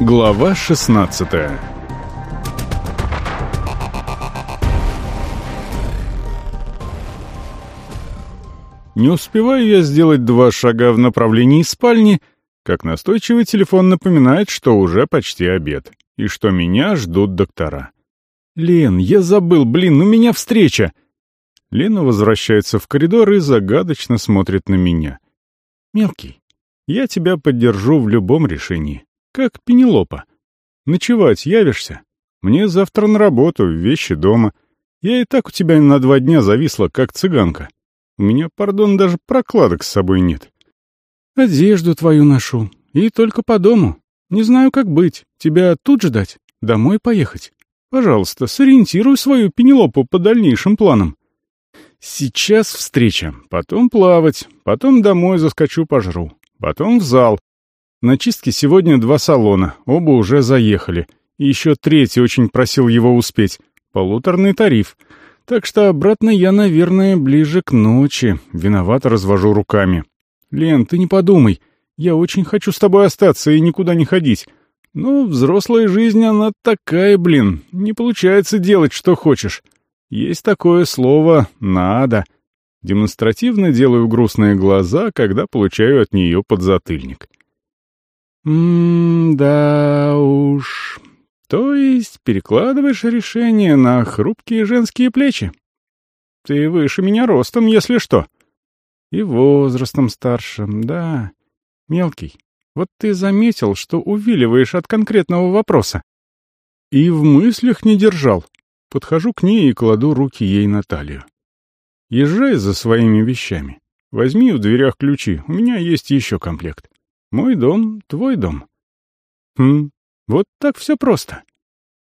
Глава 16 Не успеваю я сделать два шага в направлении спальни, как настойчивый телефон напоминает, что уже почти обед, и что меня ждут доктора. «Лен, я забыл, блин, у меня встреча!» Лена возвращается в коридор и загадочно смотрит на меня. «Мелкий, я тебя поддержу в любом решении, как Пенелопа. Ночевать явишься? Мне завтра на работу, вещи дома. Я и так у тебя на два дня зависла, как цыганка. У меня, пардон, даже прокладок с собой нет. Одежду твою ношу, и только по дому. Не знаю, как быть. Тебя тут ждать? Домой поехать? Пожалуйста, сориентируй свою Пенелопу по дальнейшим планам. Сейчас встреча, потом плавать, потом домой заскочу пожру, потом в зал. На чистке сегодня два салона, оба уже заехали. И еще третий очень просил его успеть. Полуторный тариф. Так что обратно я, наверное, ближе к ночи. Виновато развожу руками. Лен, ты не подумай. Я очень хочу с тобой остаться и никуда не ходить. Но взрослая жизнь, она такая, блин. Не получается делать, что хочешь. Есть такое слово «надо». Демонстративно делаю грустные глаза, когда получаю от нее подзатыльник. «М-да уж. То есть перекладываешь решение на хрупкие женские плечи? Ты выше меня ростом, если что. И возрастом старше, да. Мелкий, вот ты заметил, что увиливаешь от конкретного вопроса. И в мыслях не держал. Подхожу к ней и кладу руки ей на талию. Езжай за своими вещами. Возьми в дверях ключи, у меня есть еще комплект. Мой дом, твой дом. Хм, вот так все просто.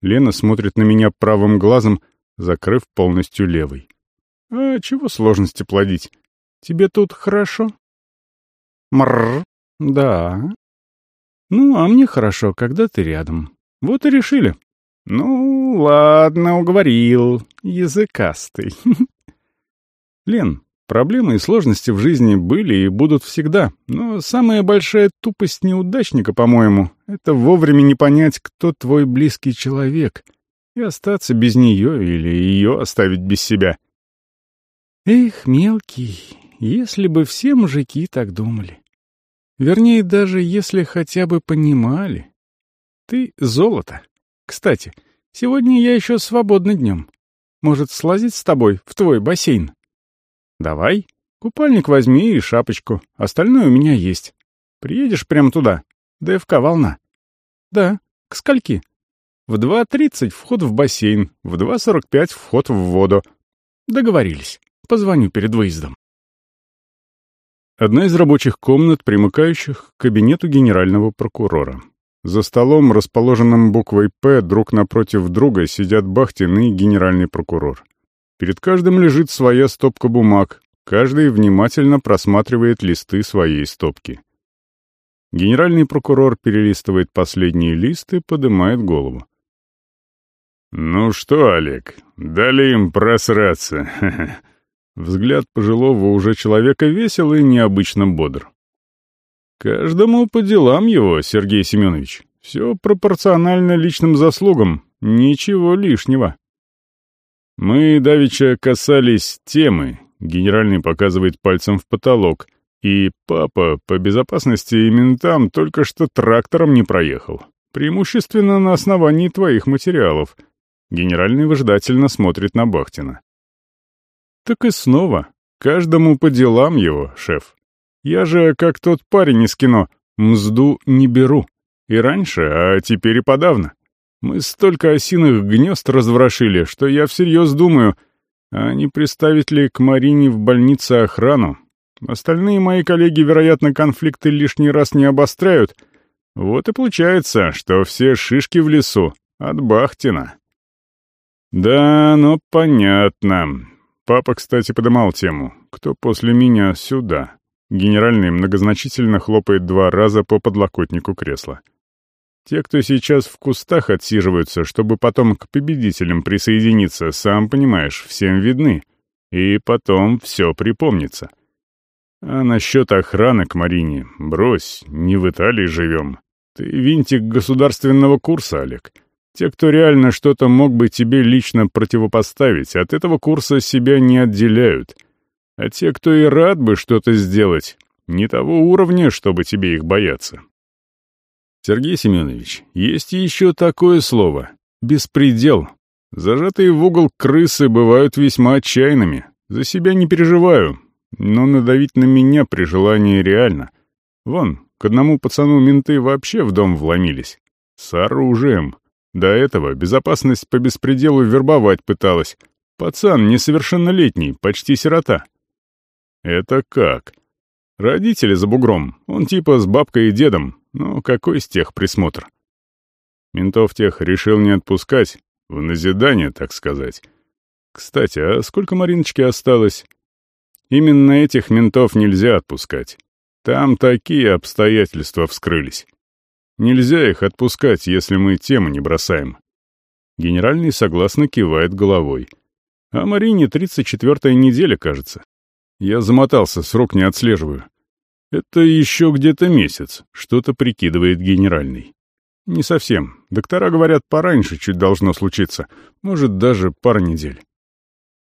Лена смотрит на меня правым глазом, закрыв полностью левый. А чего сложности плодить? Тебе тут хорошо? Мрр, да. Ну, а мне хорошо, когда ты рядом. Вот и решили. «Ну, ладно, уговорил. Языкастый». Лен, проблемы и сложности в жизни были и будут всегда, но самая большая тупость неудачника, по-моему, это вовремя не понять, кто твой близкий человек, и остаться без нее или ее оставить без себя. Эх, мелкий, если бы все мужики так думали. Вернее, даже если хотя бы понимали. Ты — золото. Кстати, сегодня я еще свободный днем. Может, слазить с тобой в твой бассейн? Давай. Купальник возьми и шапочку. Остальное у меня есть. Приедешь прямо туда. ДФК «Волна». Да. К скольки? В 2.30 вход в бассейн, в 2.45 вход в воду. Договорились. Позвоню перед выездом. Одна из рабочих комнат, примыкающих к кабинету генерального прокурора. За столом, расположенным буквой «П», друг напротив друга сидят Бахтин и генеральный прокурор. Перед каждым лежит своя стопка бумаг, каждый внимательно просматривает листы своей стопки. Генеральный прокурор перелистывает последние листы и поднимает голову. «Ну что, Олег, дали им просраться?» Взгляд пожилого уже человека весел и необычно бодр. Каждому по делам его, Сергей Семенович. Все пропорционально личным заслугам, ничего лишнего. Мы давеча касались темы, генеральный показывает пальцем в потолок, и папа по безопасности и ментам только что трактором не проехал. Преимущественно на основании твоих материалов. Генеральный выжидательно смотрит на Бахтина. Так и снова, каждому по делам его, шеф. Я же, как тот парень из кино, мзду не беру. И раньше, а теперь и подавно. Мы столько осиных гнезд разворошили, что я всерьез думаю, а не приставить ли к Марине в больнице охрану? Остальные мои коллеги, вероятно, конфликты лишний раз не обостряют. Вот и получается, что все шишки в лесу от Бахтина. Да, ну понятно. Папа, кстати, подымал тему. Кто после меня сюда? Генеральный многозначительно хлопает два раза по подлокотнику кресла. Те, кто сейчас в кустах отсиживаются, чтобы потом к победителям присоединиться, сам понимаешь, всем видны. И потом все припомнится. А насчет охраны к Марине, брось, не в Италии живем. Ты винтик государственного курса, Олег. Те, кто реально что-то мог бы тебе лично противопоставить, от этого курса себя не отделяют. А те, кто и рад бы что-то сделать, не того уровня, чтобы тебе их бояться. Сергей Семенович, есть еще такое слово — беспредел. Зажатые в угол крысы бывают весьма отчаянными. За себя не переживаю, но надавить на меня при желании реально. Вон, к одному пацану менты вообще в дом вломились. С оружием. До этого безопасность по беспределу вербовать пыталась. Пацан несовершеннолетний, почти сирота. Это как? Родители за бугром, он типа с бабкой и дедом, но какой из тех присмотр? Ментов тех решил не отпускать, в назидание, так сказать. Кстати, а сколько Мариночки осталось? Именно этих ментов нельзя отпускать. Там такие обстоятельства вскрылись. Нельзя их отпускать, если мы тему не бросаем. Генеральный согласно кивает головой. А Марине 34-я неделя, кажется. Я замотался, срок не отслеживаю. Это еще где-то месяц, что-то прикидывает генеральный. Не совсем. Доктора говорят, пораньше чуть должно случиться. Может, даже пара недель.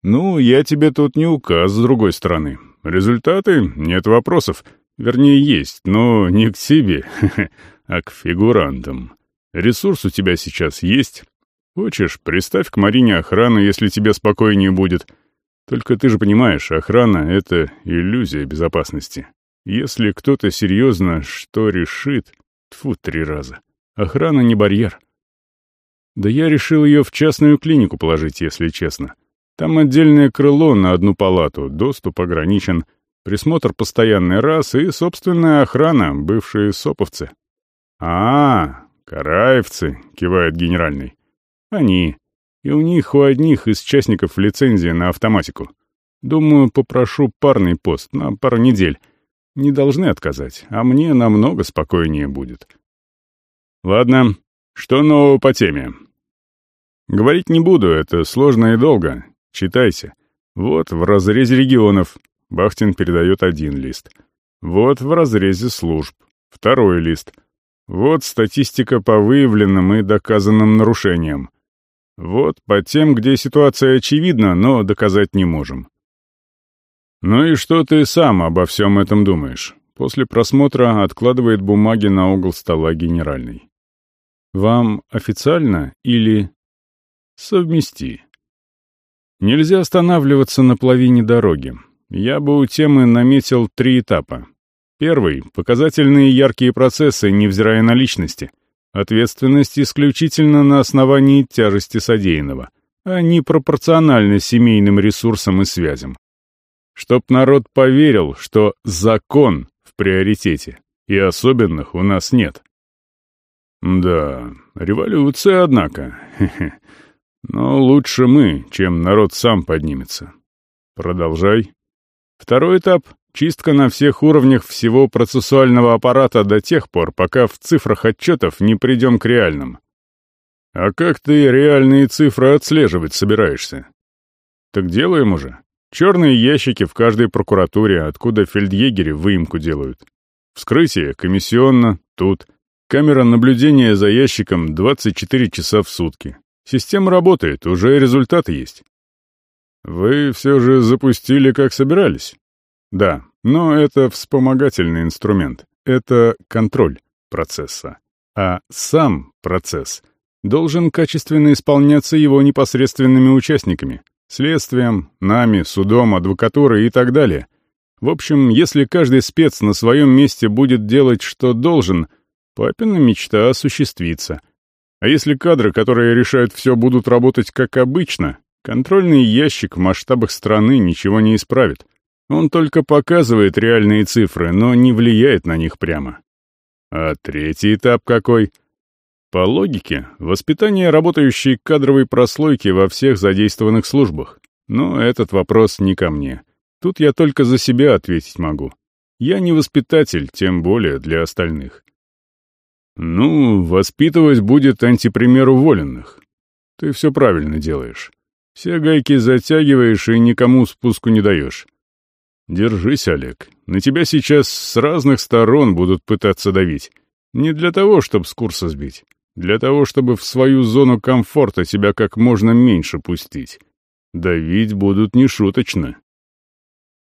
Ну, я тебе тут не указ, с другой стороны. Результаты? Нет вопросов. Вернее, есть, но не к себе, а к фигурантам. Ресурс у тебя сейчас есть. Хочешь, приставь к Марине охрану, если тебе спокойнее будет. Только ты же понимаешь, охрана — это иллюзия безопасности. Если кто-то серьезно что решит, тфу три раза. Охрана не барьер. Да я решил ее в частную клинику положить, если честно. Там отдельное крыло на одну палату, доступ ограничен, присмотр постоянный раз и собственная охрана, бывшие соповцы. «А, караевцы», — кивает генеральный. «Они. И у них у одних из частников лицензия на автоматику. Думаю, попрошу парный пост на пару недель. Не должны отказать, а мне намного спокойнее будет. Ладно, что нового по теме? Говорить не буду, это сложно и долго. Читайте. Вот в разрезе регионов. Бахтин передает один лист. Вот в разрезе служб. Второй лист. Вот статистика по выявленным и доказанным нарушениям. Вот по тем, где ситуация очевидна, но доказать не можем. Ну и что ты сам обо всем этом думаешь? После просмотра откладывает бумаги на угол стола генеральный. Вам официально или... Совмести. Нельзя останавливаться на половине дороги. Я бы у темы наметил три этапа. Первый — показательные яркие процессы, невзирая на личности — Ответственность исключительно на основании тяжести содеянного, а не пропорционально семейным ресурсам и связям. Чтоб народ поверил, что закон в приоритете, и особенных у нас нет. Да, революция, однако. Но лучше мы, чем народ сам поднимется. Продолжай. Второй этап Чистка на всех уровнях всего процессуального аппарата до тех пор, пока в цифрах отчетов не придем к реальным. А как ты реальные цифры отслеживать собираешься? Так делаем уже. Черные ящики в каждой прокуратуре, откуда фельдъегери выемку делают. Вскрытие комиссионно, тут. Камера наблюдения за ящиком 24 часа в сутки. Система работает, уже результаты есть. Вы все же запустили, как собирались? Да, но это вспомогательный инструмент. Это контроль процесса. А сам процесс должен качественно исполняться его непосредственными участниками, следствием, нами, судом, адвокатурой и так далее. В общем, если каждый спец на своем месте будет делать, что должен, папина мечта осуществится. А если кадры, которые решают все, будут работать как обычно, контрольный ящик в масштабах страны ничего не исправит. Он только показывает реальные цифры, но не влияет на них прямо. А третий этап какой? По логике, воспитание работающей кадровой прослойки во всех задействованных службах. Но этот вопрос не ко мне. Тут я только за себя ответить могу. Я не воспитатель, тем более для остальных. Ну, воспитывать будет антипример уволенных. Ты все правильно делаешь. Все гайки затягиваешь и никому спуску не даешь. Держись, Олег. На тебя сейчас с разных сторон будут пытаться давить. Не для того, чтобы с курса сбить. Для того, чтобы в свою зону комфорта тебя как можно меньше пустить. Давить будут нешуточно.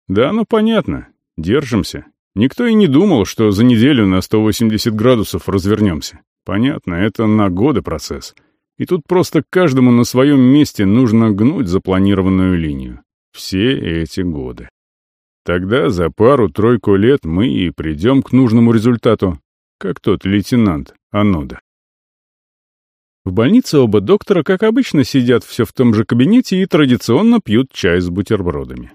Да, ну понятно. Держимся. Никто и не думал, что за неделю на 180 градусов развернемся. Понятно, это на годы процесс. И тут просто каждому на своем месте нужно гнуть запланированную линию. Все эти годы. Тогда за пару-тройку лет мы и придем к нужному результату, как тот лейтенант Анода. В больнице оба доктора, как обычно, сидят все в том же кабинете и традиционно пьют чай с бутербродами.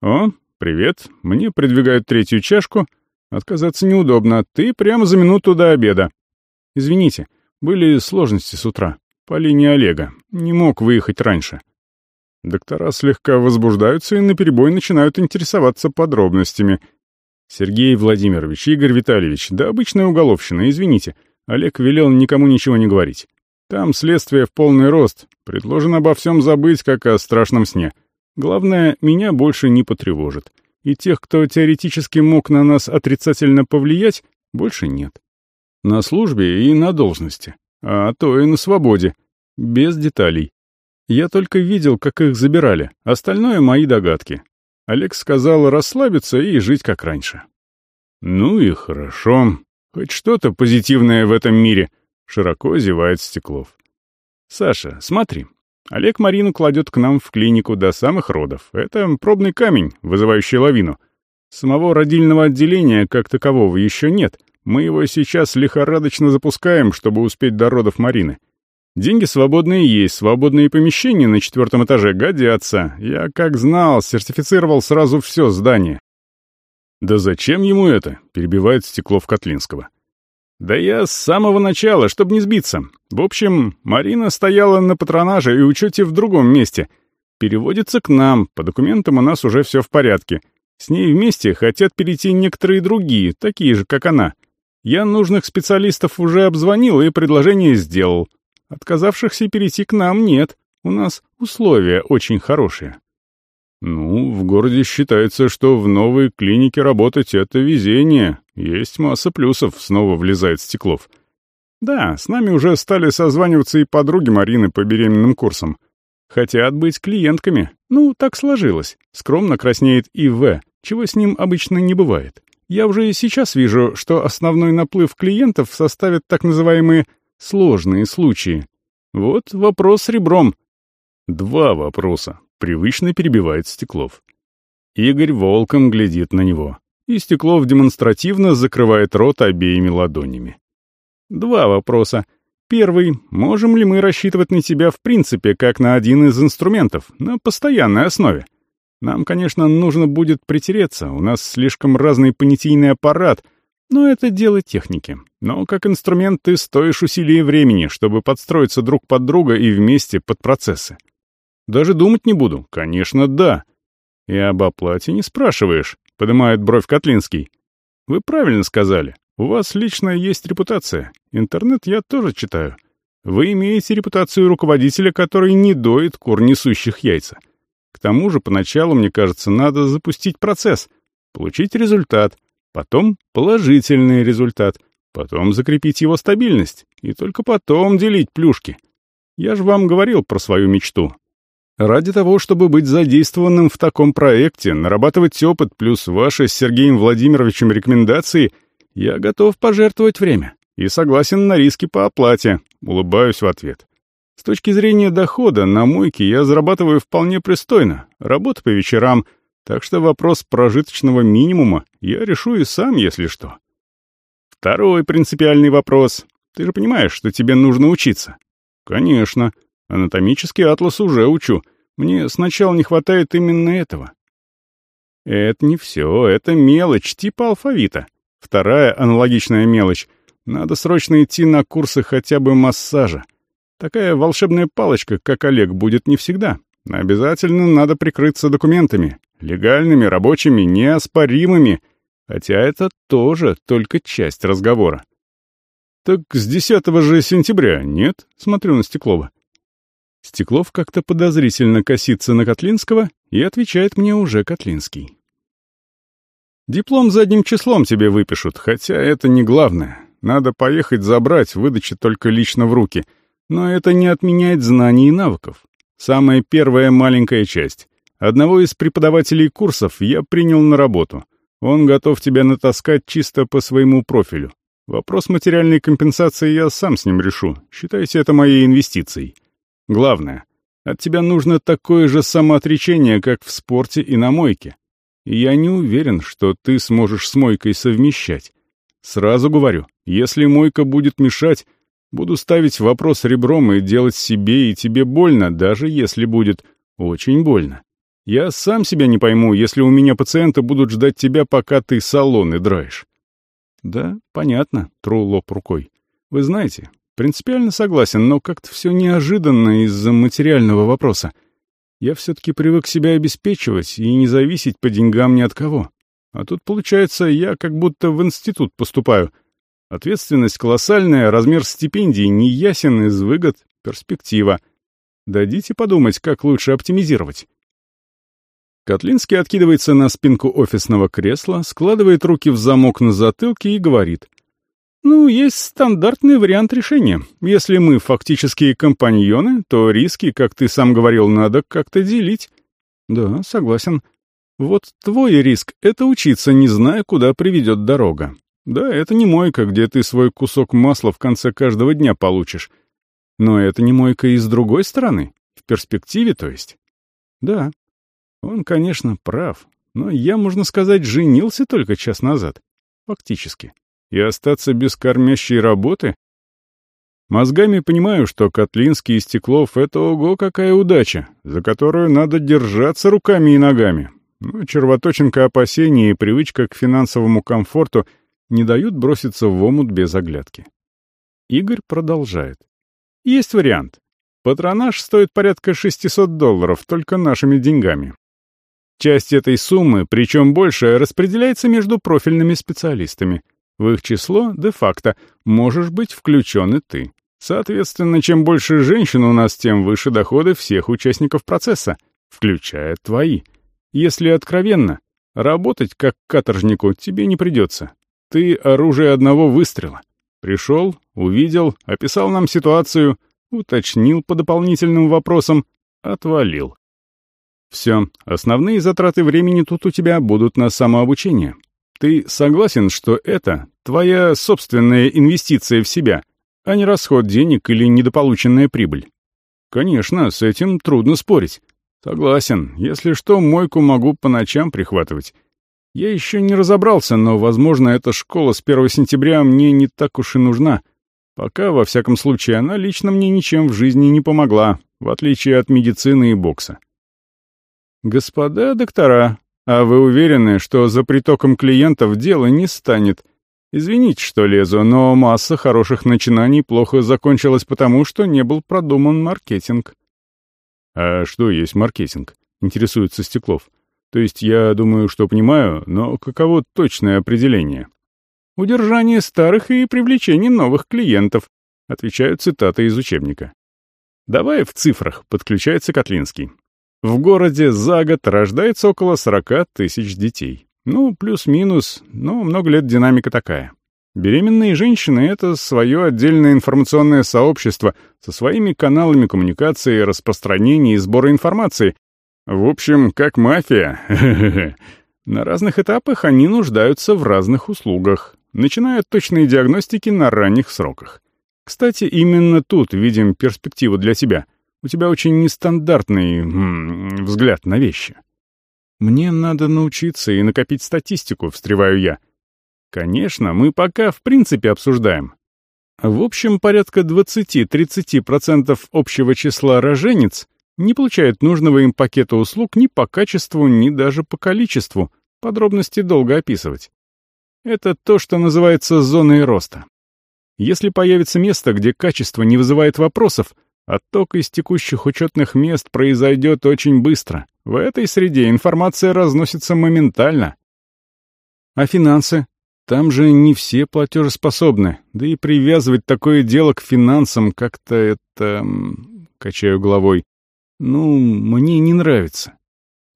«О, привет, мне придвигают третью чашку. Отказаться неудобно, ты прямо за минуту до обеда. Извините, были сложности с утра. По линии Олега. Не мог выехать раньше». Доктора слегка возбуждаются и наперебой начинают интересоваться подробностями. «Сергей Владимирович, Игорь Витальевич, да обычная уголовщина, извините. Олег велел никому ничего не говорить. Там следствие в полный рост. Предложено обо всем забыть, как о страшном сне. Главное, меня больше не потревожит. И тех, кто теоретически мог на нас отрицательно повлиять, больше нет. На службе и на должности. А то и на свободе. Без деталей. Я только видел, как их забирали. Остальное — мои догадки. Олег сказал расслабиться и жить как раньше. Ну и хорошо. Хоть что-то позитивное в этом мире — Широко зевает Стеклов. «Саша, смотри. Олег Марину кладет к нам в клинику до самых родов. Это пробный камень, вызывающий лавину. Самого родильного отделения как такового еще нет. Мы его сейчас лихорадочно запускаем, чтобы успеть до родов Марины. Деньги свободные есть, свободные помещения на четвертом этаже годятся. Я, как знал, сертифицировал сразу все здание. «Да зачем ему это?» — перебивает Стеклов Котлинского. Да я с самого начала, чтобы не сбиться. В общем, Марина стояла на патронаже и учете в другом месте. Переводится к нам, по документам у нас уже все в порядке. С ней вместе хотят перейти некоторые другие, такие же, как она. Я нужных специалистов уже обзвонил и предложение сделал. Отказавшихся перейти к нам нет. У нас условия очень хорошие. Ну, в городе считается, что в новой клинике работать — это везение. Есть масса плюсов, снова влезает Стеклов. Да, с нами уже стали созваниваться и подруги Марины по беременным курсам. Хотят быть клиентками. Ну, так сложилось. Скромно краснеет и В, чего с ним обычно не бывает. Я уже и сейчас вижу, что основной наплыв клиентов составят так называемые «сложные случаи». Вот вопрос ребром. Два вопроса. Привычно перебивает Стеклов. Игорь волком глядит на него, и Стеклов демонстративно закрывает рот обеими ладонями. Два вопроса. Первый. Можем ли мы рассчитывать на тебя в принципе как на один из инструментов, на постоянной основе? Нам, конечно, нужно будет притереться, у нас слишком разный понятийный аппарат, но это дело техники. Но как инструмент ты стоишь усилий времени, чтобы подстроиться друг под друга и вместе под процессы. Даже думать не буду. Конечно, да. И об оплате не спрашиваешь, поднимает бровь Котлинский. Вы правильно сказали. У вас лично есть репутация. Интернет я тоже читаю. Вы имеете репутацию руководителя, который не доит кур, несущих яйца. К тому же, поначалу, мне кажется, надо запустить процесс, получить результат, потом положительный результат, потом закрепить его стабильность, и только потом делить плюшки. Я же вам говорил про свою мечту. Ради того, чтобы быть задействованным в таком проекте, нарабатывать опыт плюс ваши с Сергеем Владимировичем рекомендации, я готов пожертвовать время и согласен на риски по оплате, улыбаюсь в ответ. С точки зрения дохода на мойке я зарабатываю вполне пристойно, работа по вечерам, так что вопрос прожиточного минимума я решу и сам, если что. Второй принципиальный вопрос. Ты же понимаешь, что тебе нужно учиться? Конечно. Анатомический атлас уже учу. Мне сначала не хватает именно этого. Это не все, это мелочь, типа алфавита. Вторая аналогичная мелочь. Надо срочно идти на курсы хотя бы массажа. Такая волшебная палочка, как Олег, будет не всегда. Обязательно надо прикрыться документами. Легальными, рабочими, неоспоримыми. Хотя это тоже только часть разговора. «Так с 10 же сентября, нет?» — смотрю на Стеклова. Стеклов как-то подозрительно косится на Котлинского и отвечает мне уже Котлинский. «Диплом задним числом тебе выпишут, хотя это не главное. Надо поехать забрать, выдача только лично в руки. Но это не отменяет знаний и навыков. Самая первая маленькая часть. Одного из преподавателей курсов я принял на работу. Он готов тебя натаскать чисто по своему профилю. Вопрос материальной компенсации я сам с ним решу. Считайте это моей инвестицией. Главное, от тебя нужно такое же самоотречение, как в спорте и на мойке. Я не уверен, что ты сможешь с мойкой совмещать. Сразу говорю, если мойка будет мешать, буду ставить вопрос ребром и делать себе и тебе больно, даже если будет очень больно. Я сам себя не пойму, если у меня пациенты будут ждать тебя, пока ты салоны драешь. Да, понятно, тру лоб рукой. Вы знаете, принципиально согласен, но как-то все неожиданно из-за материального вопроса. Я все-таки привык себя обеспечивать и не зависеть по деньгам ни от кого. А тут, получается, я как будто в институт поступаю. Ответственность колоссальная, размер стипендий не ясен из выгод, перспектива. Дадите подумать, как лучше оптимизировать. Котлинский откидывается на спинку офисного кресла, складывает руки в замок на затылке и говорит. «Ну, есть стандартный вариант решения. Если мы фактические компаньоны, то риски, как ты сам говорил, надо как-то делить». «Да, согласен. Вот твой риск — это учиться, не зная, куда приведет дорога. Да, это не мойка, где ты свой кусок масла в конце каждого дня получишь. Но это не мойка и с другой стороны, в перспективе, то есть. Да, он, конечно, прав, но я, можно сказать, женился только час назад. Фактически. И остаться без кормящей работы? Мозгами понимаю, что Котлинский и Стеклов — это ого какая удача, за которую надо держаться руками и ногами. Но червоточинка опасений и привычка к финансовому комфорту не дают броситься в омут без оглядки. Игорь продолжает. Есть вариант. Патронаж стоит порядка 600 долларов, только нашими деньгами. Часть этой суммы, причем большая, распределяется между профильными специалистами. В их число, де-факто, можешь быть включен и ты. Соответственно, чем больше женщин у нас, тем выше доходы всех участников процесса, включая твои. Если откровенно, работать как каторжнику тебе не придется. Ты оружие одного выстрела. Пришел, увидел, описал нам ситуацию, уточнил по дополнительным вопросам, отвалил. Все, основные затраты времени тут у тебя будут на самообучение. Ты согласен, что это твоя собственная инвестиция в себя, а не расход денег или недополученная прибыль? Конечно, с этим трудно спорить. Согласен, если что, мойку могу по ночам прихватывать. Я еще не разобрался, но, возможно, эта школа с 1 сентября мне не так уж и нужна. Пока, во всяком случае, она лично мне ничем в жизни не помогла, в отличие от медицины и бокса. «Господа доктора, а вы уверены, что за притоком клиентов дело не станет? Извините, что лезу, но масса хороших начинаний плохо закончилась потому, что не был продуман маркетинг». «А что есть маркетинг?» — интересуется Стеклов. «То есть я думаю, что понимаю, но каково точное определение?» «Удержание старых и привлечение новых клиентов», — отвечают цитаты из учебника. «Давай в цифрах», — подключается Котлинский. В городе за год рождается около 40 тысяч детей. Ну, плюс-минус, но много лет динамика такая. Беременные женщины — это свое отдельное информационное сообщество со своими каналами коммуникации, распространения и сбора информации. В общем, как мафия. На разных этапах они нуждаются в разных услугах, начиная от точной диагностики на ранних сроках. Кстати, именно тут видим перспективу для тебя — у тебя очень нестандартный м взгляд на вещи. Мне надо научиться и накопить статистику, встреваю я. Конечно, мы пока в принципе обсуждаем. В общем, порядка 20-30% общего числа роженец не получают нужного им пакета услуг ни по качеству, ни даже по количеству. Подробности долго описывать. Это то, что называется зоной роста. Если появится место, где качество не вызывает вопросов, Отток из текущих учетных мест произойдет очень быстро. В этой среде информация разносится моментально. А финансы? Там же не все платежеспособны. Да и привязывать такое дело к финансам как-то это... Качаю головой. Ну, мне не нравится.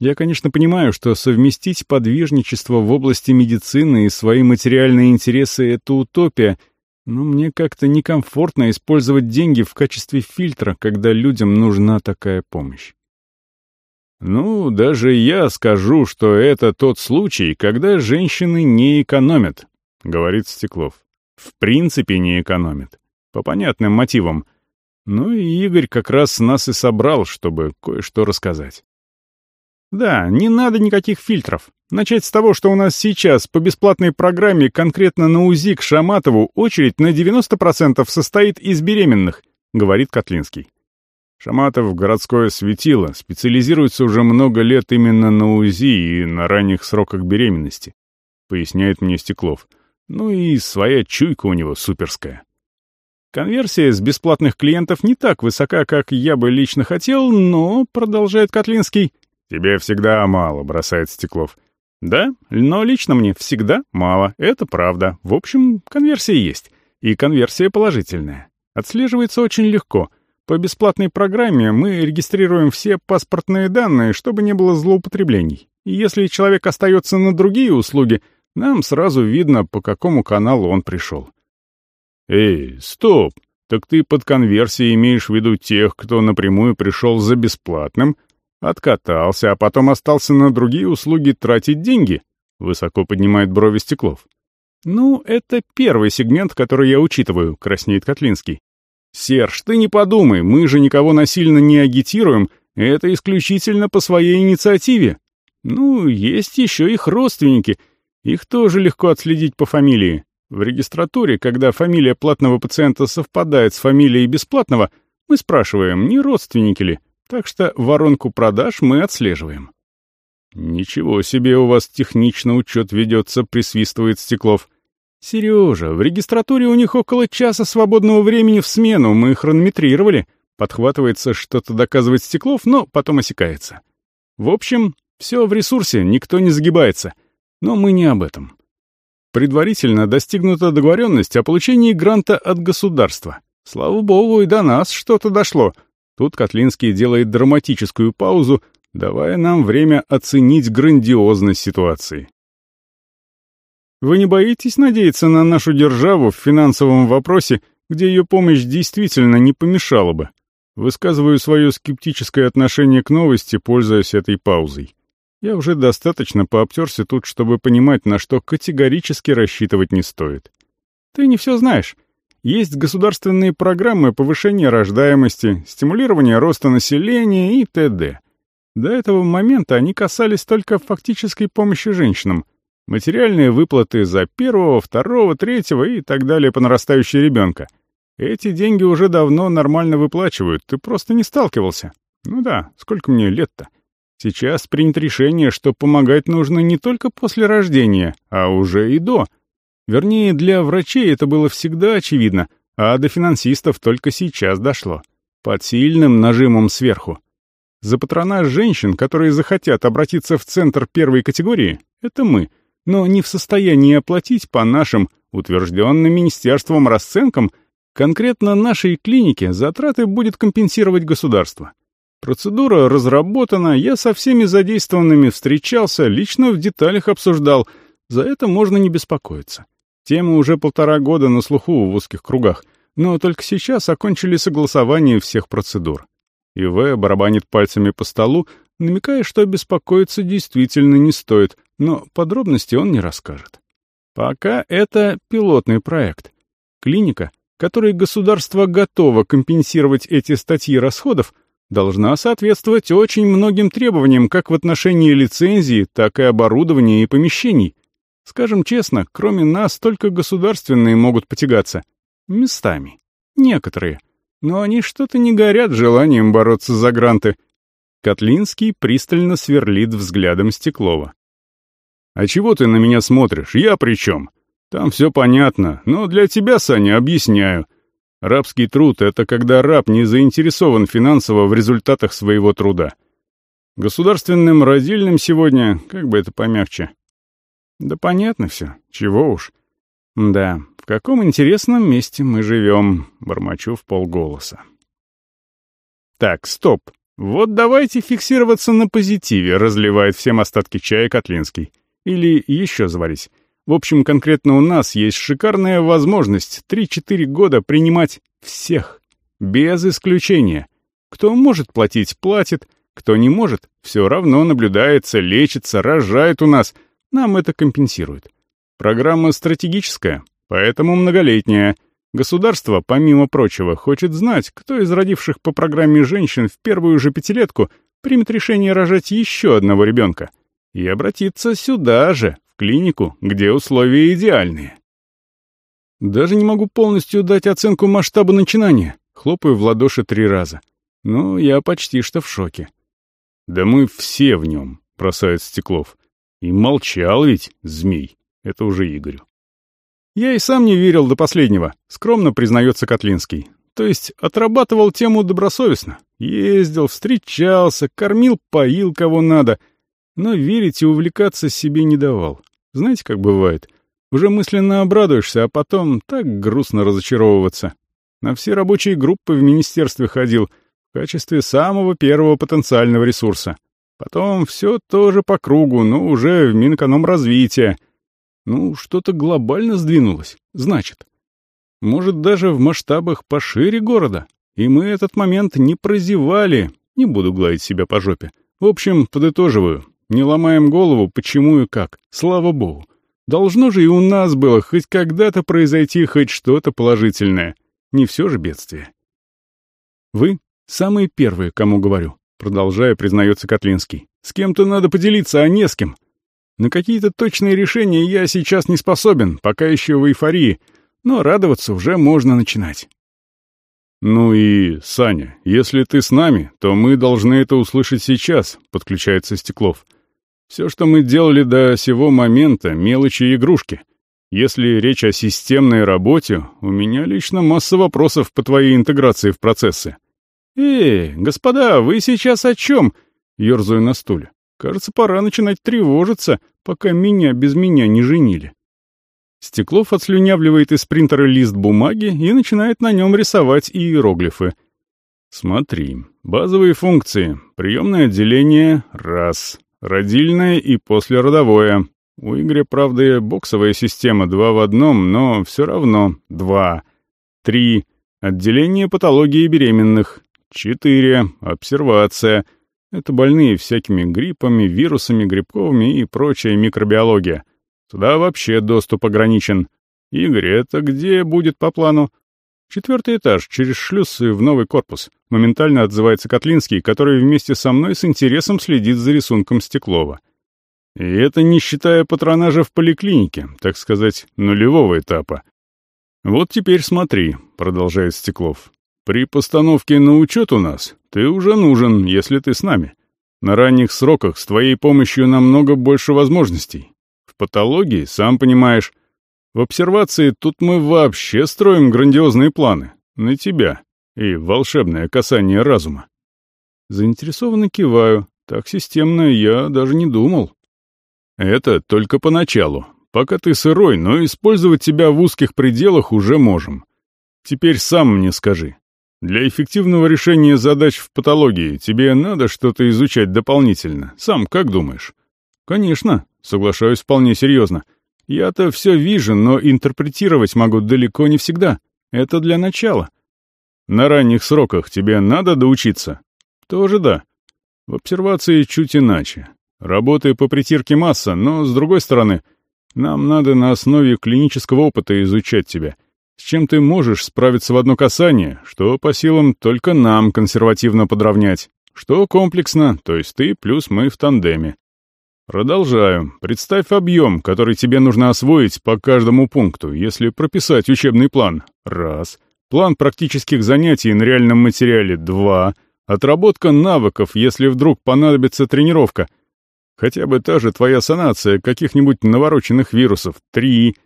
Я, конечно, понимаю, что совместить подвижничество в области медицины и свои материальные интересы — это утопия, Но мне как-то некомфортно использовать деньги в качестве фильтра, когда людям нужна такая помощь. «Ну, даже я скажу, что это тот случай, когда женщины не экономят», — говорит Стеклов. «В принципе не экономят. По понятным мотивам. Ну и Игорь как раз нас и собрал, чтобы кое-что рассказать». «Да, не надо никаких фильтров. Начать с того, что у нас сейчас по бесплатной программе конкретно на УЗИ к Шаматову очередь на 90% состоит из беременных», — говорит Котлинский. Шаматов городское светило, специализируется уже много лет именно на УЗИ и на ранних сроках беременности, поясняет мне Стеклов. Ну и своя чуйка у него суперская. Конверсия с бесплатных клиентов не так высока, как я бы лично хотел, но, продолжает Котлинский, тебе всегда мало, бросает Стеклов. Да, но лично мне всегда мало, это правда. В общем, конверсия есть. И конверсия положительная. Отслеживается очень легко — по бесплатной программе мы регистрируем все паспортные данные, чтобы не было злоупотреблений. И если человек остается на другие услуги, нам сразу видно, по какому каналу он пришел. Эй, стоп! Так ты под конверсией имеешь в виду тех, кто напрямую пришел за бесплатным, откатался, а потом остался на другие услуги тратить деньги? Высоко поднимает брови Стеклов. Ну, это первый сегмент, который я учитываю, краснеет Котлинский. «Серж, ты не подумай, мы же никого насильно не агитируем, это исключительно по своей инициативе. Ну, есть еще их родственники, их тоже легко отследить по фамилии. В регистратуре, когда фамилия платного пациента совпадает с фамилией бесплатного, мы спрашиваем, не родственники ли, так что воронку продаж мы отслеживаем». «Ничего себе у вас технично учет ведется», — присвистывает Стеклов. «Сережа, в регистратуре у них около часа свободного времени в смену, мы хронометрировали». Подхватывается что-то доказывать Стеклов, но потом осекается. В общем, все в ресурсе, никто не загибается. Но мы не об этом. Предварительно достигнута договоренность о получении гранта от государства. Слава богу, и до нас что-то дошло. Тут Котлинский делает драматическую паузу, давая нам время оценить грандиозность ситуации. Вы не боитесь надеяться на нашу державу в финансовом вопросе, где ее помощь действительно не помешала бы? Высказываю свое скептическое отношение к новости, пользуясь этой паузой. Я уже достаточно пообтерся тут, чтобы понимать, на что категорически рассчитывать не стоит. Ты не все знаешь. Есть государственные программы повышения рождаемости, стимулирования роста населения и т.д. До этого момента они касались только фактической помощи женщинам — Материальные выплаты за первого, второго, третьего и так далее по нарастающей ребенка. Эти деньги уже давно нормально выплачивают, ты просто не сталкивался. Ну да, сколько мне лет-то? Сейчас принято решение, что помогать нужно не только после рождения, а уже и до. Вернее, для врачей это было всегда очевидно, а до финансистов только сейчас дошло. Под сильным нажимом сверху. За патронаж женщин, которые захотят обратиться в центр первой категории, это мы — но не в состоянии оплатить по нашим, утвержденным министерством расценкам, конкретно нашей клинике затраты будет компенсировать государство. Процедура разработана, я со всеми задействованными встречался, лично в деталях обсуждал. За это можно не беспокоиться. Тема уже полтора года на слуху в узких кругах, но только сейчас окончили согласование всех процедур. ИВ барабанит пальцами по столу, намекая, что беспокоиться действительно не стоит, но подробности он не расскажет. Пока это пилотный проект. Клиника, которой государство готово компенсировать эти статьи расходов, должна соответствовать очень многим требованиям как в отношении лицензии, так и оборудования и помещений. Скажем честно, кроме нас только государственные могут потягаться. Местами. Некоторые. Но они что-то не горят желанием бороться за гранты — Котлинский пристально сверлит взглядом Стеклова. «А чего ты на меня смотришь? Я при чем? Там все понятно, но для тебя, Саня, объясняю. Рабский труд — это когда раб не заинтересован финансово в результатах своего труда. Государственным родильным сегодня, как бы это помягче. Да понятно все, чего уж. Да, в каком интересном месте мы живем, бормочу в полголоса. Так, стоп. «Вот давайте фиксироваться на позитиве», — разливает всем остатки чая Котлинский. «Или еще заварить. В общем, конкретно у нас есть шикарная возможность 3-4 года принимать всех, без исключения. Кто может платить, платит, кто не может, все равно наблюдается, лечится, рожает у нас. Нам это компенсирует. Программа стратегическая, поэтому многолетняя. Государство, помимо прочего, хочет знать, кто из родивших по программе женщин в первую же пятилетку примет решение рожать еще одного ребенка и обратиться сюда же, в клинику, где условия идеальные. Даже не могу полностью дать оценку масштаба начинания. Хлопаю в ладоши три раза. Ну, я почти что в шоке. «Да мы все в нем», — бросает Стеклов. «И молчал ведь, змей». Это уже Игорю. Я и сам не верил до последнего, скромно признается Котлинский. То есть отрабатывал тему добросовестно. Ездил, встречался, кормил, поил кого надо. Но верить и увлекаться себе не давал. Знаете, как бывает? Уже мысленно обрадуешься, а потом так грустно разочаровываться. На все рабочие группы в министерстве ходил в качестве самого первого потенциального ресурса. Потом все тоже по кругу, но уже в Минэкономразвития. Ну, что-то глобально сдвинулось, значит. Может, даже в масштабах пошире города. И мы этот момент не прозевали. Не буду гладить себя по жопе. В общем, подытоживаю. Не ломаем голову, почему и как. Слава богу. Должно же и у нас было хоть когда-то произойти хоть что-то положительное. Не все же бедствие. Вы самые первые, кому говорю. Продолжая, признается Котлинский. С кем-то надо поделиться, а не с кем. На какие-то точные решения я сейчас не способен, пока еще в эйфории, но радоваться уже можно начинать. «Ну и, Саня, если ты с нами, то мы должны это услышать сейчас», — подключается Стеклов. «Все, что мы делали до сего момента, мелочи и игрушки. Если речь о системной работе, у меня лично масса вопросов по твоей интеграции в процессы». «Эй, господа, вы сейчас о чем?» — ерзаю на стуле. Кажется, пора начинать тревожиться, пока меня без меня не женили. Стеклов отслюнявливает из принтера лист бумаги и начинает на нем рисовать иероглифы. Смотри, базовые функции. Приемное отделение — раз. Родильное и послеродовое. У Игоря, правда, боксовая система два в одном, но все равно два. Три. Отделение патологии беременных. Четыре. Обсервация — это больные всякими гриппами, вирусами, грибковыми и прочая микробиология. Туда вообще доступ ограничен. Игорь, это где будет по плану? Четвертый этаж, через шлюз в новый корпус. Моментально отзывается Котлинский, который вместе со мной с интересом следит за рисунком Стеклова. И это не считая патронажа в поликлинике, так сказать, нулевого этапа. «Вот теперь смотри», — продолжает Стеклов. «При постановке на учет у нас ты уже нужен, если ты с нами. На ранних сроках с твоей помощью намного больше возможностей. В патологии, сам понимаешь. В обсервации тут мы вообще строим грандиозные планы. На тебя. И волшебное касание разума. Заинтересованно киваю. Так системно я даже не думал. Это только поначалу. Пока ты сырой, но использовать тебя в узких пределах уже можем. Теперь сам мне скажи, для эффективного решения задач в патологии тебе надо что-то изучать дополнительно. Сам как думаешь? Конечно, соглашаюсь вполне серьезно. Я-то все вижу, но интерпретировать могу далеко не всегда. Это для начала. На ранних сроках тебе надо доучиться? Тоже да. В обсервации чуть иначе. Работы по притирке масса, но, с другой стороны, нам надо на основе клинического опыта изучать тебя — с чем ты можешь справиться в одно касание, что по силам только нам консервативно подровнять, что комплексно, то есть ты плюс мы в тандеме. Продолжаю. Представь объем, который тебе нужно освоить по каждому пункту, если прописать учебный план. Раз. План практических занятий на реальном материале. Два. Отработка навыков, если вдруг понадобится тренировка. Хотя бы та же твоя санация каких-нибудь навороченных вирусов. Три.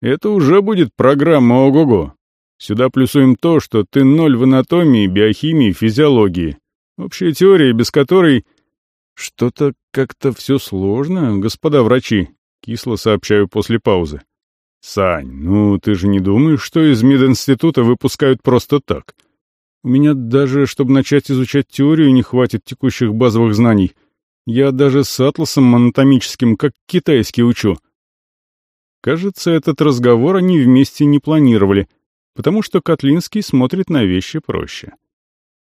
Это уже будет программа ого-го. Сюда плюсуем то, что ты ноль в анатомии, биохимии, физиологии. Общая теория, без которой... Что-то как-то все сложно, господа врачи, кисло сообщаю после паузы. Сань, ну ты же не думаешь, что из мединститута выпускают просто так? У меня даже, чтобы начать изучать теорию, не хватит текущих базовых знаний. Я даже с атласом анатомическим, как китайский, учу. Кажется, этот разговор они вместе не планировали, потому что Котлинский смотрит на вещи проще.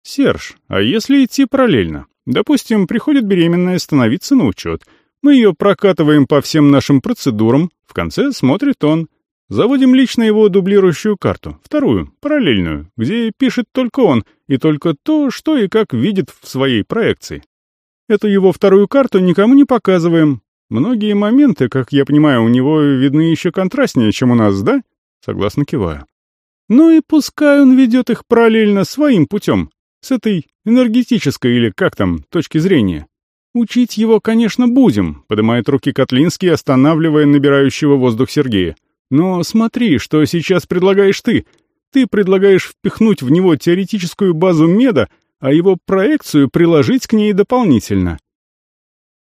«Серж, а если идти параллельно? Допустим, приходит беременная становиться на учет. Мы ее прокатываем по всем нашим процедурам, в конце смотрит он. Заводим лично его дублирующую карту, вторую, параллельную, где пишет только он, и только то, что и как видит в своей проекции. Эту его вторую карту никому не показываем. Многие моменты, как я понимаю, у него видны еще контрастнее, чем у нас, да? Согласно киваю. Ну и пускай он ведет их параллельно своим путем, с этой энергетической или как там, точки зрения. Учить его, конечно, будем, поднимает руки Котлинский, останавливая набирающего воздух Сергея. Но смотри, что сейчас предлагаешь ты. Ты предлагаешь впихнуть в него теоретическую базу меда, а его проекцию приложить к ней дополнительно.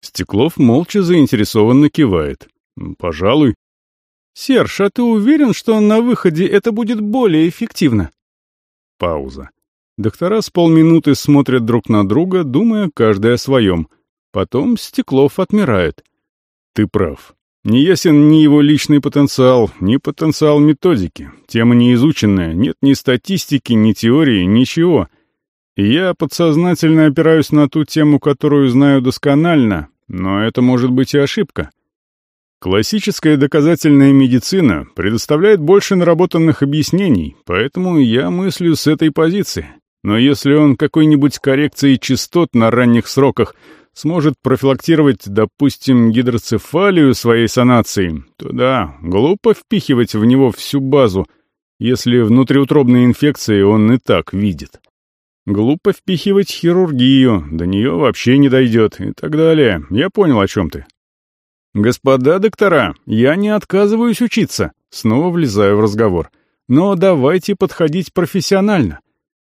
Стеклов молча заинтересованно кивает. «Пожалуй». «Серж, а ты уверен, что на выходе это будет более эффективно?» Пауза. Доктора с полминуты смотрят друг на друга, думая каждый о своем. Потом Стеклов отмирает. «Ты прав. Не ясен ни его личный потенциал, ни потенциал методики. Тема не изученная, нет ни статистики, ни теории, ничего. Я подсознательно опираюсь на ту тему, которую знаю досконально, но это может быть и ошибка. Классическая доказательная медицина предоставляет больше наработанных объяснений, поэтому я мыслю с этой позиции. Но если он какой-нибудь коррекцией частот на ранних сроках сможет профилактировать, допустим, гидроцефалию своей санации, то да, глупо впихивать в него всю базу, если внутриутробные инфекции он и так видит. Глупо впихивать хирургию, до нее вообще не дойдет и так далее. Я понял, о чем ты. «Господа доктора, я не отказываюсь учиться», снова влезаю в разговор. «Но давайте подходить профессионально.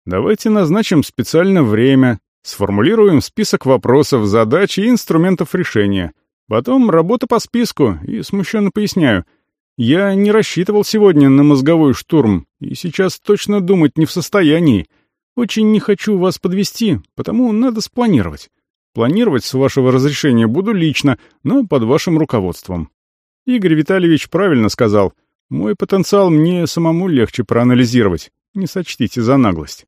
Давайте назначим специально время, сформулируем список вопросов, задач и инструментов решения. Потом работа по списку, и смущенно поясняю. Я не рассчитывал сегодня на мозговой штурм, и сейчас точно думать не в состоянии. Очень не хочу вас подвести, потому надо спланировать. Планировать, с вашего разрешения, буду лично, но под вашим руководством. Игорь Витальевич правильно сказал. Мой потенциал мне самому легче проанализировать. Не сочтите за наглость.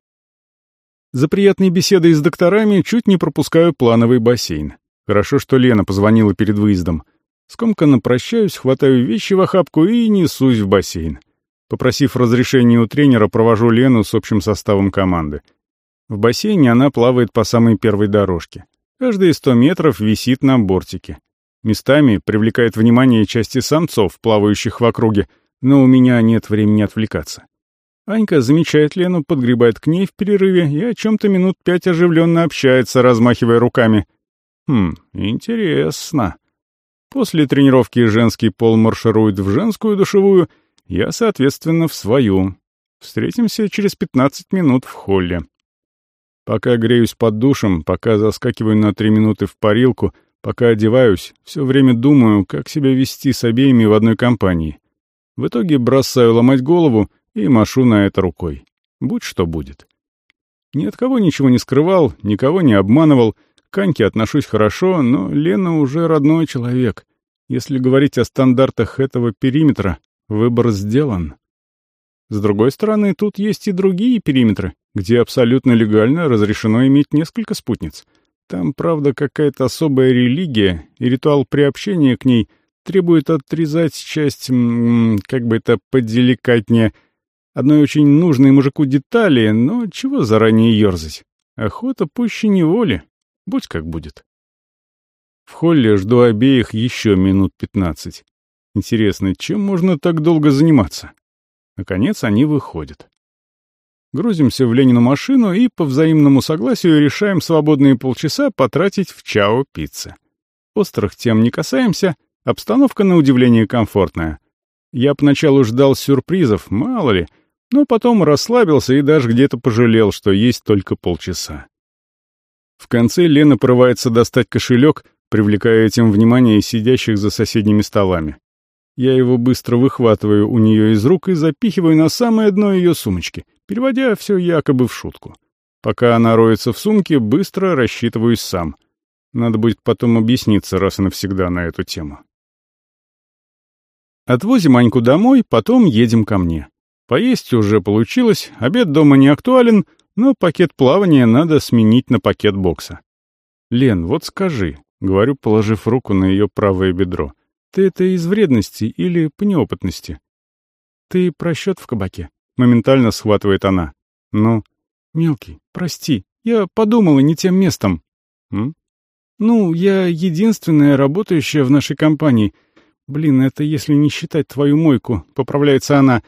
За приятной беседой с докторами чуть не пропускаю плановый бассейн. Хорошо, что Лена позвонила перед выездом. Скомканно прощаюсь, хватаю вещи в охапку и несусь в бассейн. Попросив разрешения у тренера, провожу Лену с общим составом команды. В бассейне она плавает по самой первой дорожке. Каждые сто метров висит на бортике. Местами привлекает внимание части самцов, плавающих в округе, но у меня нет времени отвлекаться. Анька замечает Лену, подгребает к ней в перерыве и о чем-то минут пять оживленно общается, размахивая руками. Хм, интересно. После тренировки женский пол марширует в женскую душевую — я, соответственно, в свою. Встретимся через 15 минут в холле. Пока греюсь под душем, пока заскакиваю на три минуты в парилку, пока одеваюсь, все время думаю, как себя вести с обеими в одной компании. В итоге бросаю ломать голову и машу на это рукой. Будь что будет. Ни от кого ничего не скрывал, никого не обманывал, к Аньке отношусь хорошо, но Лена уже родной человек. Если говорить о стандартах этого периметра, Выбор сделан. С другой стороны, тут есть и другие периметры, где абсолютно легально разрешено иметь несколько спутниц. Там, правда, какая-то особая религия, и ритуал приобщения к ней требует отрезать часть, как бы это поделикатнее, одной очень нужной мужику детали, но чего заранее ерзать? Охота пуще неволи, будь как будет. В холле жду обеих еще минут пятнадцать. Интересно, чем можно так долго заниматься? Наконец они выходят. Грузимся в Ленину машину и по взаимному согласию решаем свободные полчаса потратить в Чао пицце. Острых тем не касаемся, обстановка на удивление комфортная. Я поначалу ждал сюрпризов, мало ли, но потом расслабился и даже где-то пожалел, что есть только полчаса. В конце Лена порывается достать кошелек, привлекая этим внимание сидящих за соседними столами. Я его быстро выхватываю у нее из рук и запихиваю на самое дно ее сумочки, переводя все якобы в шутку. Пока она роется в сумке, быстро рассчитываюсь сам. Надо будет потом объясниться раз и навсегда на эту тему. Отвозим Аньку домой, потом едем ко мне. Поесть уже получилось, обед дома не актуален, но пакет плавания надо сменить на пакет бокса. «Лен, вот скажи», — говорю, положив руку на ее правое бедро, «ты это из вредности или по неопытности?» «Ты про счет в кабаке?» — моментально схватывает она. «Ну, мелкий, прости, я подумала не тем местом». «М? «Ну, я единственная работающая в нашей компании. Блин, это если не считать твою мойку», — поправляется она.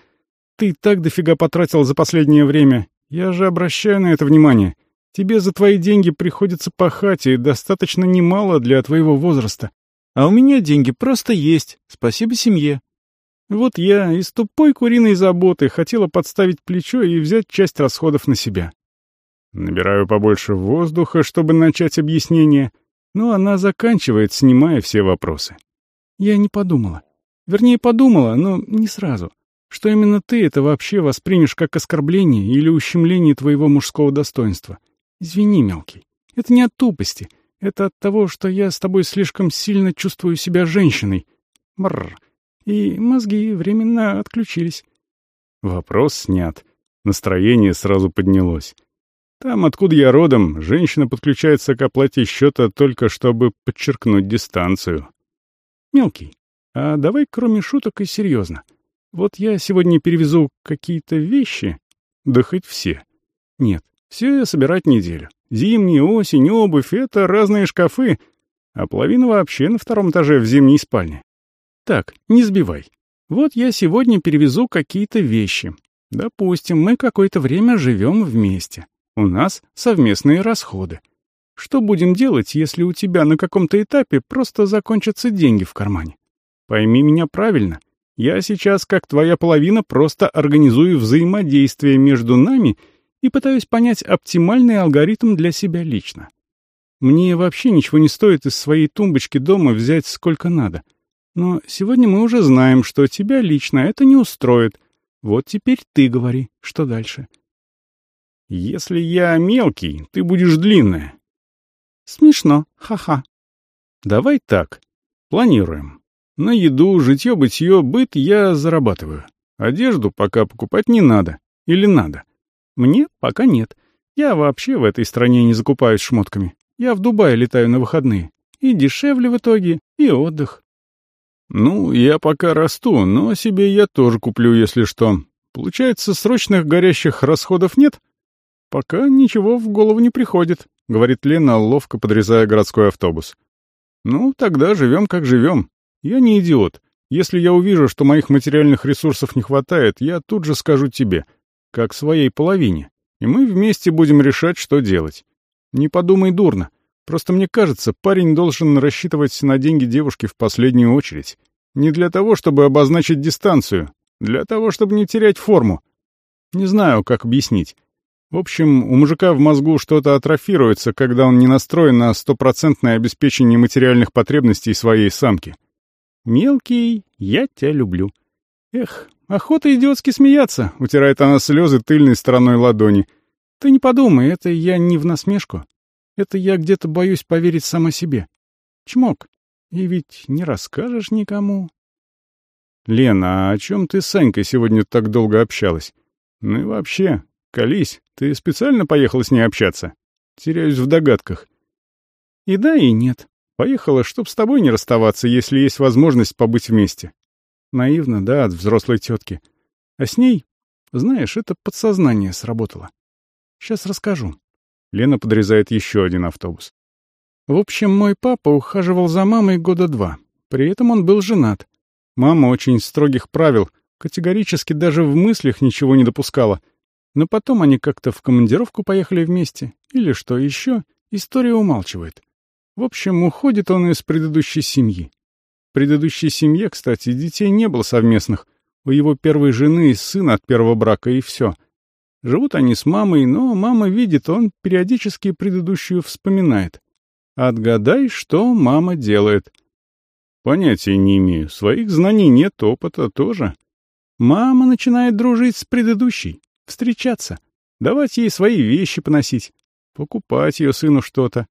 «Ты так дофига потратил за последнее время. Я же обращаю на это внимание. Тебе за твои деньги приходится пахать, и достаточно немало для твоего возраста. А у меня деньги просто есть, спасибо семье. Вот я из тупой куриной заботы хотела подставить плечо и взять часть расходов на себя. Набираю побольше воздуха, чтобы начать объяснение — но она заканчивает, снимая все вопросы. Я не подумала. Вернее, подумала, но не сразу. Что именно ты это вообще воспримешь как оскорбление или ущемление твоего мужского достоинства. Извини, мелкий. Это не от тупости. Это от того, что я с тобой слишком сильно чувствую себя женщиной. Мррр. И мозги временно отключились. Вопрос снят. Настроение сразу поднялось. Там, откуда я родом, женщина подключается к оплате счета только чтобы подчеркнуть дистанцию. Мелкий, а давай кроме шуток и серьезно. Вот я сегодня перевезу какие-то вещи, да хоть все. Нет, все я собирать неделю. Зимняя, осень, обувь — это разные шкафы, а половина вообще на втором этаже в зимней спальне. Так, не сбивай. Вот я сегодня перевезу какие-то вещи. Допустим, мы какое-то время живем вместе. У нас совместные расходы. Что будем делать, если у тебя на каком-то этапе просто закончатся деньги в кармане? Пойми меня правильно. Я сейчас, как твоя половина, просто организую взаимодействие между нами и пытаюсь понять оптимальный алгоритм для себя лично. Мне вообще ничего не стоит из своей тумбочки дома взять сколько надо. Но сегодня мы уже знаем, что тебя лично это не устроит. Вот теперь ты говори, что дальше. Если я мелкий, ты будешь длинная. Смешно, ха-ха. Давай так. Планируем. На еду, житье-бытие, быт я зарабатываю. Одежду пока покупать не надо. Или надо? Мне пока нет. Я вообще в этой стране не закупаюсь шмотками. Я в Дубае летаю на выходные. И дешевле в итоге, и отдых. Ну, я пока расту, но себе я тоже куплю, если что. Получается, срочных горящих расходов нет? «Пока ничего в голову не приходит», — говорит Лена, ловко подрезая городской автобус. «Ну, тогда живем как живем. Я не идиот. Если я увижу, что моих материальных ресурсов не хватает, я тут же скажу тебе, как своей половине, и мы вместе будем решать, что делать. Не подумай дурно. Просто мне кажется, парень должен рассчитывать на деньги девушки в последнюю очередь. Не для того, чтобы обозначить дистанцию, для того, чтобы не терять форму. Не знаю, как объяснить. В общем, у мужика в мозгу что-то атрофируется, когда он не настроен на стопроцентное обеспечение материальных потребностей своей самки. «Мелкий, я тебя люблю». «Эх, охота идиотски смеяться», — утирает она слезы тыльной стороной ладони. «Ты не подумай, это я не в насмешку. Это я где-то боюсь поверить сама себе. Чмок. И ведь не расскажешь никому». «Лена, а о чем ты с Санькой сегодня так долго общалась? Ну и вообще, колись, ты специально поехала с ней общаться? Теряюсь в догадках. И да, и нет. Поехала, чтоб с тобой не расставаться, если есть возможность побыть вместе. Наивно, да, от взрослой тетки. А с ней, знаешь, это подсознание сработало. Сейчас расскажу. Лена подрезает еще один автобус. В общем, мой папа ухаживал за мамой года два. При этом он был женат. Мама очень строгих правил, категорически даже в мыслях ничего не допускала — но потом они как-то в командировку поехали вместе, или что еще, история умалчивает. В общем, уходит он из предыдущей семьи. Предыдущей семье, кстати, детей не было совместных. У его первой жены сын от первого брака, и все. Живут они с мамой, но мама видит, он периодически предыдущую вспоминает. Отгадай, что мама делает. Понятия не имею. Своих знаний нет, опыта тоже. Мама начинает дружить с предыдущей. Встречаться, давать ей свои вещи поносить, покупать ее сыну что-то,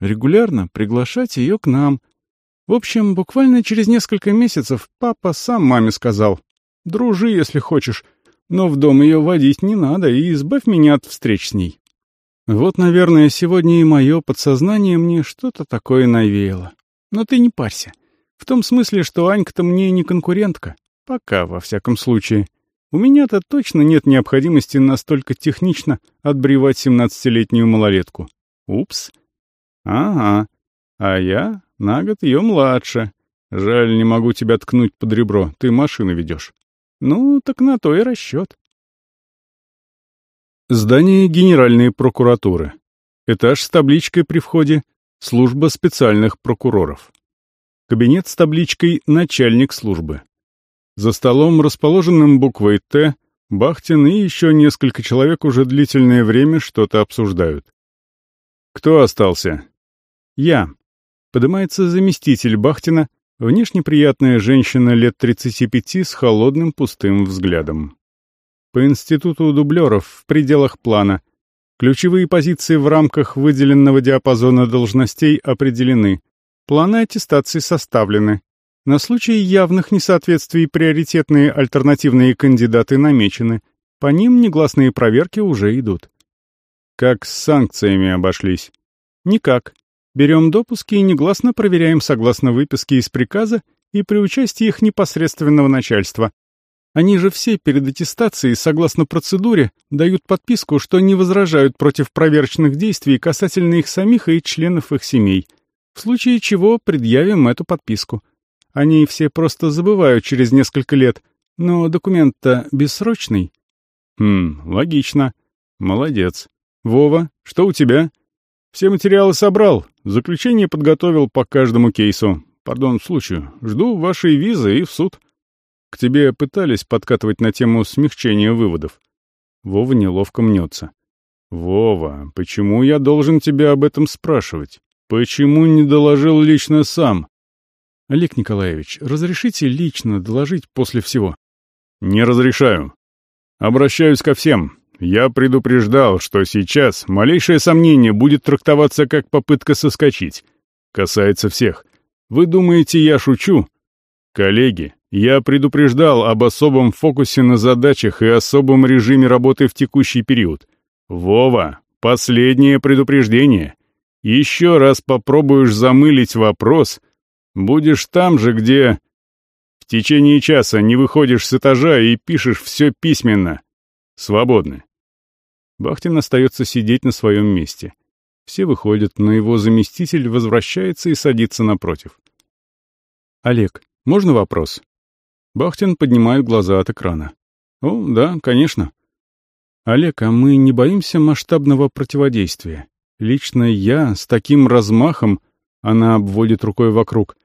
регулярно приглашать ее к нам. В общем, буквально через несколько месяцев папа сам маме сказал, «Дружи, если хочешь, но в дом ее водить не надо, и избавь меня от встреч с ней». Вот, наверное, сегодня и мое подсознание мне что-то такое навеяло. Но ты не парься. В том смысле, что Анька-то мне не конкурентка. Пока, во всяком случае. У меня-то точно нет необходимости настолько технично отбревать семнадцатилетнюю малолетку. Упс. Ага. А я на год ее младше. Жаль, не могу тебя ткнуть под ребро, ты машину ведешь. Ну, так на то и расчет. Здание Генеральной прокуратуры. Этаж с табличкой при входе «Служба специальных прокуроров». Кабинет с табличкой «Начальник службы». За столом, расположенным буквой «Т», Бахтин и еще несколько человек уже длительное время что-то обсуждают. «Кто остался?» «Я». Поднимается заместитель Бахтина, внешне приятная женщина лет 35 с холодным пустым взглядом. По институту дублеров в пределах плана. Ключевые позиции в рамках выделенного диапазона должностей определены. Планы аттестации составлены. На случай явных несоответствий приоритетные альтернативные кандидаты намечены. По ним негласные проверки уже идут. Как с санкциями обошлись? Никак. Берем допуски и негласно проверяем согласно выписке из приказа и при участии их непосредственного начальства, они же все перед аттестацией, согласно процедуре, дают подписку, что не возражают против проверочных действий касательно их самих и членов их семей, в случае чего предъявим эту подписку. Они все просто забывают через несколько лет, но документ-то бессрочный. Хм, логично. Молодец. Вова, что у тебя? Все материалы собрал, заключение подготовил по каждому кейсу. Пардон, случаю. Жду вашей визы и в суд. К тебе пытались подкатывать на тему смягчения выводов. Вова неловко мнется. «Вова, почему я должен тебя об этом спрашивать? Почему не доложил лично сам?» «Олег Николаевич, разрешите лично доложить после всего?» «Не разрешаю. Обращаюсь ко всем. Я предупреждал, что сейчас малейшее сомнение будет трактоваться как попытка соскочить. Касается всех. Вы думаете, я шучу? Коллеги, я предупреждал об особом фокусе на задачах и особом режиме работы в текущий период. Вова, последнее предупреждение. Еще раз попробуешь замылить вопрос, будешь там же, где... В течение часа не выходишь с этажа и пишешь все письменно. Свободны. Бахтин остается сидеть на своем месте. Все выходят, но его заместитель возвращается и садится напротив. «Олег, можно вопрос?» Бахтин поднимает глаза от экрана. «О, да, конечно». «Олег, а мы не боимся масштабного противодействия? Лично я с таким размахом...» Она обводит рукой вокруг.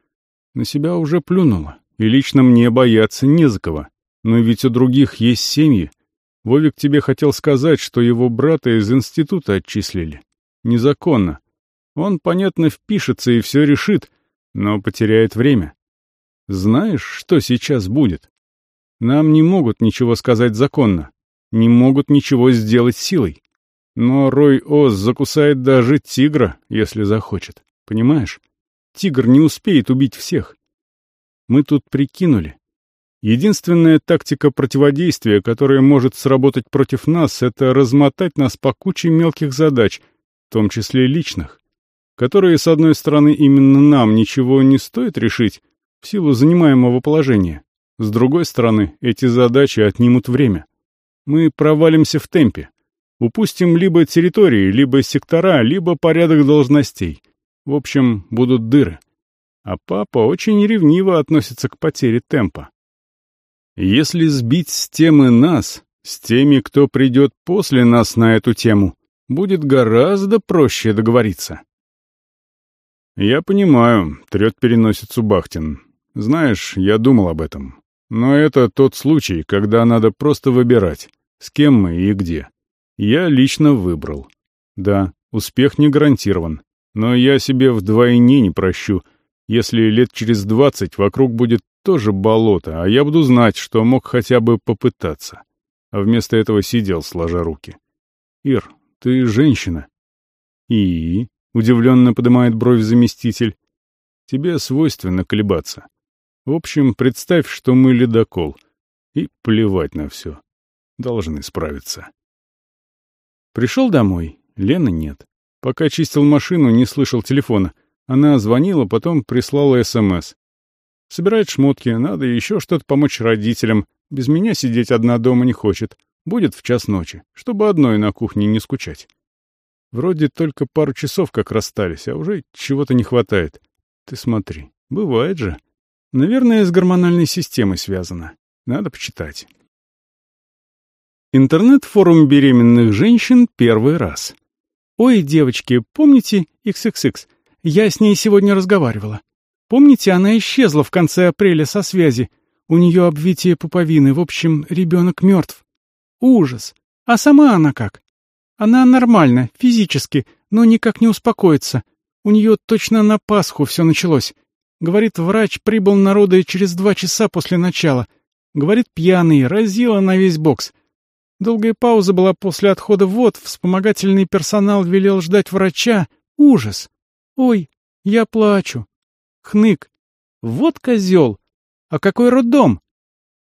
«На себя уже плюнула, и лично мне бояться не за кого. Но ведь у других есть семьи. Вовик тебе хотел сказать, что его брата из института отчислили. Незаконно. Он, понятно, впишется и все решит, но потеряет время. Знаешь, что сейчас будет? Нам не могут ничего сказать законно, не могут ничего сделать силой. Но Рой Оз закусает даже тигра, если захочет. Понимаешь? Тигр не успеет убить всех. Мы тут прикинули. Единственная тактика противодействия, которая может сработать против нас, это размотать нас по куче мелких задач, в том числе личных, которые, с одной стороны, именно нам ничего не стоит решить, в силу занимаемого положения. С другой стороны, эти задачи отнимут время. Мы провалимся в темпе. Упустим либо территории, либо сектора, либо порядок должностей. В общем, будут дыры. А папа очень ревниво относится к потере темпа. Если сбить с темы нас, с теми, кто придет после нас на эту тему, будет гораздо проще договориться. «Я понимаю», — трет переносицу Бахтин. Знаешь, я думал об этом. Но это тот случай, когда надо просто выбирать, с кем мы и где. Я лично выбрал. Да, успех не гарантирован. Но я себе вдвойне не прощу, если лет через двадцать вокруг будет тоже болото, а я буду знать, что мог хотя бы попытаться. А вместо этого сидел, сложа руки. «Ир, ты женщина». «И?» — удивленно поднимает бровь заместитель. Тебе свойственно колебаться. В общем, представь, что мы ледокол. И плевать на все. Должны справиться. Пришел домой. Лены нет. Пока чистил машину, не слышал телефона. Она звонила, потом прислала СМС. Собирает шмотки, надо еще что-то помочь родителям. Без меня сидеть одна дома не хочет. Будет в час ночи, чтобы одной на кухне не скучать. Вроде только пару часов как расстались, а уже чего-то не хватает. Ты смотри, бывает же. Наверное, с гормональной системой связано. Надо почитать. Интернет-форум беременных женщин первый раз. Ой, девочки, помните XXX? Я с ней сегодня разговаривала. Помните, она исчезла в конце апреля со связи. У нее обвитие пуповины, в общем, ребенок мертв. Ужас. А сама она как? Она нормальна, физически, но никак не успокоится. У нее точно на Пасху все началось. Говорит, врач прибыл на роды через два часа после начала. Говорит, пьяный, разила на весь бокс. Долгая пауза была после отхода вод, вспомогательный персонал велел ждать врача. Ужас. Ой, я плачу. Хнык. Вот козел. А какой роддом?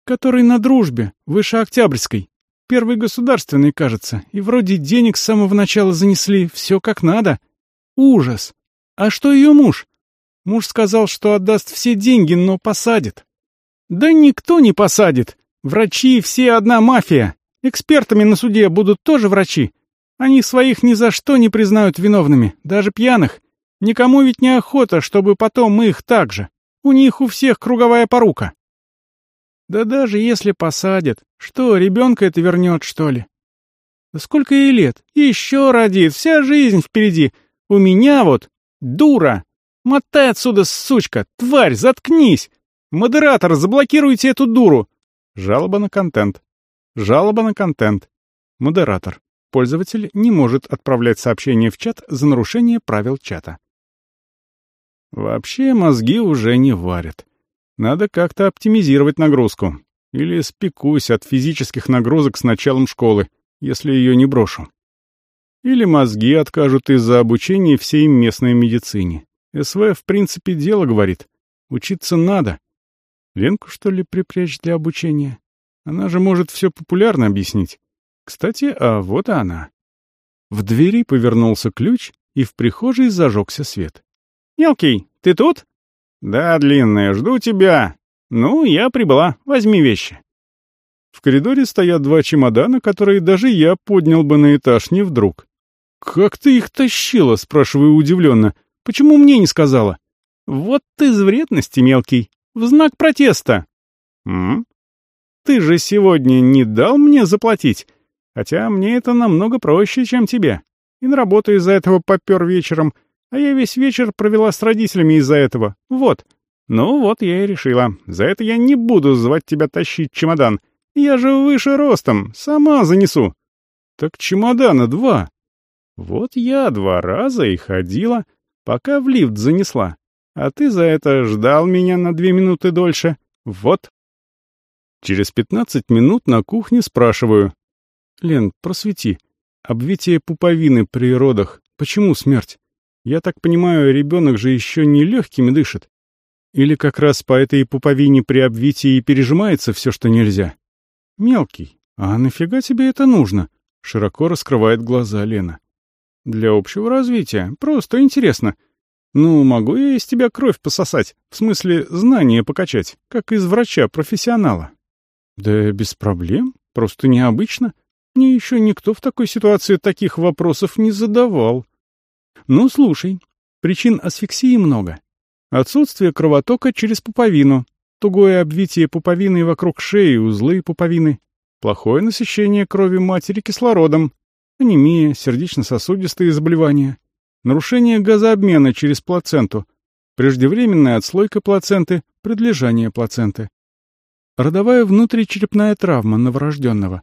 Который на дружбе, выше Октябрьской. Первый государственный, кажется, и вроде денег с самого начала занесли, все как надо. Ужас! А что ее муж? Муж сказал, что отдаст все деньги, но посадит. Да никто не посадит. Врачи все одна мафия. Экспертами на суде будут тоже врачи. Они своих ни за что не признают виновными, даже пьяных. Никому ведь не охота, чтобы потом их так же. У них у всех круговая порука. Да даже если посадят, что, ребенка это вернет, что ли? Да сколько ей лет? Еще родит, вся жизнь впереди. У меня вот дура. Мотай отсюда, сучка, тварь, заткнись. Модератор, заблокируйте эту дуру. Жалоба на контент. Жалоба на контент. Модератор. Пользователь не может отправлять сообщение в чат за нарушение правил чата. Вообще мозги уже не варят. Надо как-то оптимизировать нагрузку. Или спекусь от физических нагрузок с началом школы, если ее не брошу. Или мозги откажут из-за обучения всей местной медицине. СВ, в принципе, дело говорит. Учиться надо. Ленку, что ли, припрячь для обучения? Она же может все популярно объяснить. Кстати, а вот она. В двери повернулся ключ, и в прихожей зажегся свет. «Мелкий, ты тут?» «Да, длинная, жду тебя. Ну, я прибыла. Возьми вещи». В коридоре стоят два чемодана, которые даже я поднял бы на этаж, не вдруг. «Как ты их тащила?» — спрашиваю удивленно. «Почему мне не сказала?» «Вот ты из вредности, мелкий. В знак протеста». «М? Ты же сегодня не дал мне заплатить. Хотя мне это намного проще, чем тебе. И на работу из-за этого попер вечером. А я весь вечер провела с родителями из-за этого. Вот. Ну вот я и решила. За это я не буду звать тебя тащить чемодан. Я же выше ростом, сама занесу. Так чемодана два. Вот я два раза и ходила, пока в лифт занесла. А ты за это ждал меня на две минуты дольше. Вот. Через пятнадцать минут на кухне спрашиваю. Лен, просвети. Обвитие пуповины при родах. Почему смерть? Я так понимаю, ребенок же еще не легкими дышит. Или как раз по этой пуповине при обвитии пережимается все, что нельзя? Мелкий. А нафига тебе это нужно? Широко раскрывает глаза Лена. Для общего развития. Просто интересно. Ну, могу я из тебя кровь пососать? В смысле, знания покачать, как из врача-профессионала? Да без проблем. Просто необычно. Мне еще никто в такой ситуации таких вопросов не задавал. Ну, слушай, причин асфиксии много. Отсутствие кровотока через пуповину, тугое обвитие пуповины вокруг шеи, узлы пуповины, плохое насыщение крови матери кислородом, анемия, сердечно-сосудистые заболевания, нарушение газообмена через плаценту, преждевременная отслойка плаценты, предлежание плаценты, родовая внутричерепная травма новорожденного,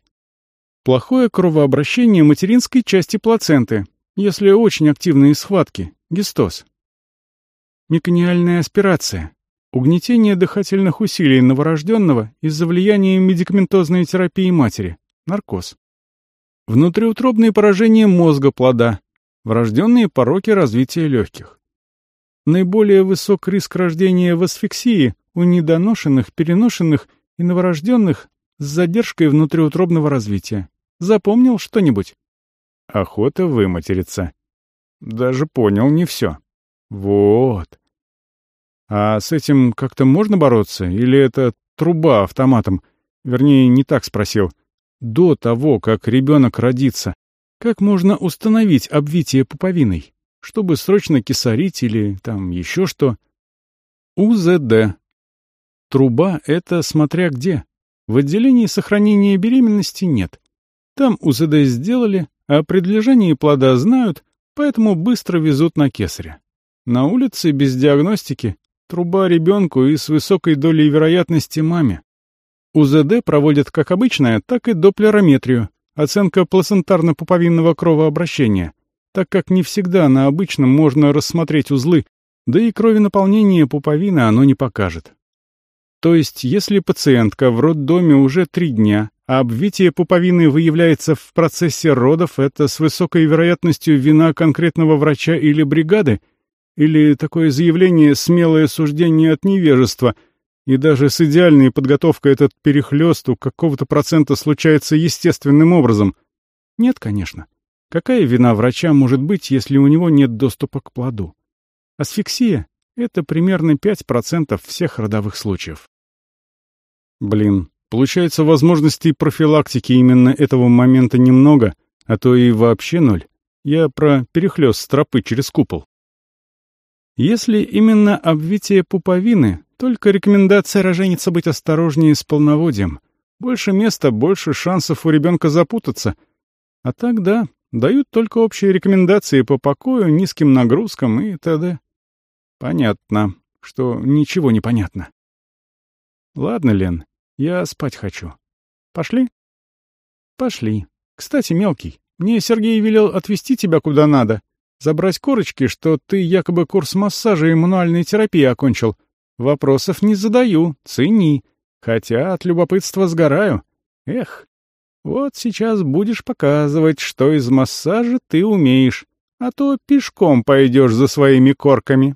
плохое кровообращение материнской части плаценты, если очень активные схватки, гистоз. Мекониальная аспирация, угнетение дыхательных усилий новорожденного из-за влияния медикаментозной терапии матери, наркоз. Внутриутробные поражения мозга плода, врожденные пороки развития легких. Наиболее высок риск рождения в асфиксии у недоношенных, переношенных и новорожденных с задержкой внутриутробного развития. Запомнил что-нибудь? Охота выматериться. Даже понял не все. Вот. А с этим как-то можно бороться? Или это труба автоматом? Вернее, не так спросил. До того, как ребенок родится, как можно установить обвитие пуповиной? Чтобы срочно кисарить или там еще что? УЗД. Труба — это смотря где. В отделении сохранения беременности нет. Там УЗД сделали, а при прилежании плода знают, поэтому быстро везут на кесаря. На улице без диагностики труба ребенку и с высокой долей вероятности маме. УЗД проводят как обычное, так и доплерометрию, оценка плацентарно-пуповинного кровообращения, так как не всегда на обычном можно рассмотреть узлы, да и крови наполнения пуповины оно не покажет. То есть, если пациентка в роддоме уже три дня, а обвитие пуповины выявляется в процессе родов, это с высокой вероятностью вина конкретного врача или бригады, или такое заявление смелое суждение от невежества, и даже с идеальной подготовкой этот перехлёст у какого-то процента случается естественным образом? Нет, конечно. Какая вина врача может быть, если у него нет доступа к плоду? Асфиксия — это примерно 5% всех родовых случаев. Блин, Получается, возможностей профилактики именно этого момента немного, а то и вообще ноль. Я про перехлёст стропы через купол. Если именно обвитие пуповины, только рекомендация роженицы быть осторожнее с полноводием. Больше места, больше шансов у ребенка запутаться. А так да, дают только общие рекомендации по покою, низким нагрузкам и т.д. Понятно, что ничего не понятно. Ладно, Лен, я спать хочу. Пошли? Пошли. Кстати, мелкий, мне Сергей велел отвезти тебя куда надо. Забрать корочки, что ты якобы курс массажа и мануальной терапии окончил. Вопросов не задаю, цени. Хотя от любопытства сгораю. Эх, вот сейчас будешь показывать, что из массажа ты умеешь, а то пешком пойдешь за своими корками.